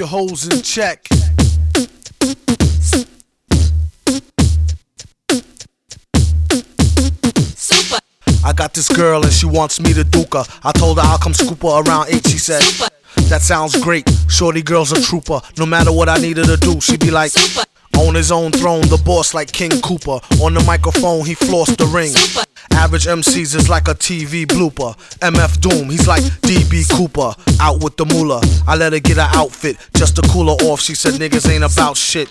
hoes in check. Super, I got this girl and she wants me to duke her. I told her I'll come scoop her around 8, she said. That sounds great. Shorty girl's a trooper. No matter what I need her to do, she'd be like. super, On his own throne, the boss like King Koopa. On the microphone, he flossed the ring. super, Average MCs is like a TV blooper. MF Doom, he's like DB Cooper. Out with the moolah. I let her get her outfit just to cool her off. She said niggas ain't about shit.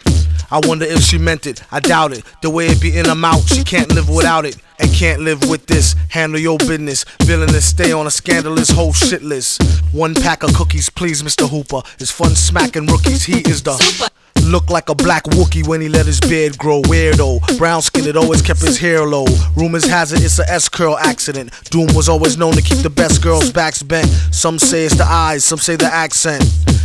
I wonder if she meant it. I doubt it. The way it be in her mouth, she can't live without it. And can't live with this. Handle your business. Villainous, stay on a scandalous whole shit list. One pack of cookies, please, Mr. Hooper. It's fun smacking rookies. He is the. super, Look like a black Wookie when he let his beard grow. Weirdo. Brown skin, it always kept his hair low. Rumors has it it's a S curl accident. Doom was always known to keep the best girls' backs bent. Some say it's the eyes, some say the accent.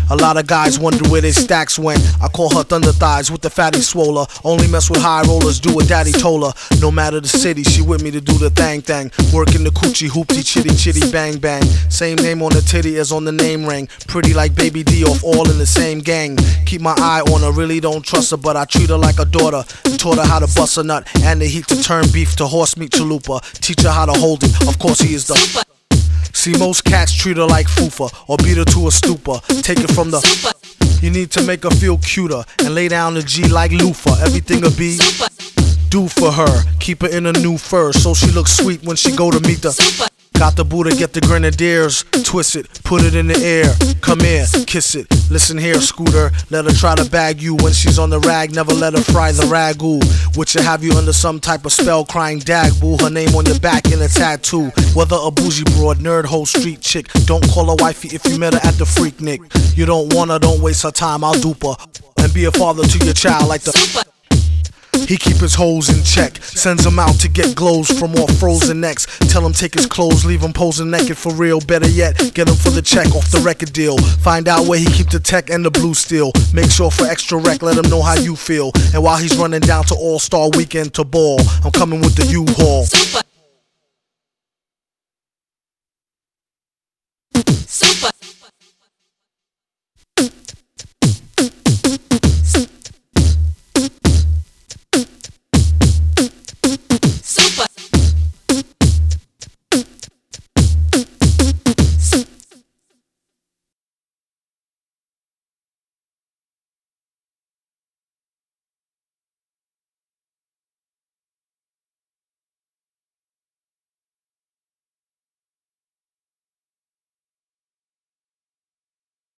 A lot of guys wonder where their stacks went. I call her thunder thighs with the fatty swoller. Only mess with high rollers, do what daddy told her. No matter the city, she with me to do the thang thang. Working the coochie hoopty chitty chitty bang bang. Same name on the titty as on the name ring. Pretty like Baby D off all in the same gang. Keep my eye on her, really don't trust her, but I treat her like a daughter. Taught her how to bust a nut and the heat to turn beef to horse meat chalupa. Teach her how to hold it. Of course, he is the. See, most cats treat her like fufa or beat her to a stupor. Take it from the. super, You need to make her feel cuter and lay down the G like loofah. Everything'll be super, do for her. Keep her in a new fur so she looks sweet when she go to meet the. super, Got the Buddha, get the grenadiers, twist it, put it in the air. Come here, kiss it. Listen here, Scooter. Let her try to bag you when she's on the rag. Never let her fry the ragu. Which will have you under some type of spell, crying dag boo. Her name on your back in a tattoo. Whether a bougie broad, nerd, hoe, street chick. Don't call her wifey if you met her at the Freaknik. You don't want her, don't waste her time. I'll dupe her and be a father to your child like the. super, He keep his hoes in check, sends them out to get glows from all frozen necks. Tell him take his clothes, leave him posing naked for real. Better yet, get him for the check off the record deal. Find out where he keep the tech and the blue steel. Make sure for extra rec, let him know how you feel. And while he's running down to All Star Weekend to ball, I'm coming with the U-Haul. super,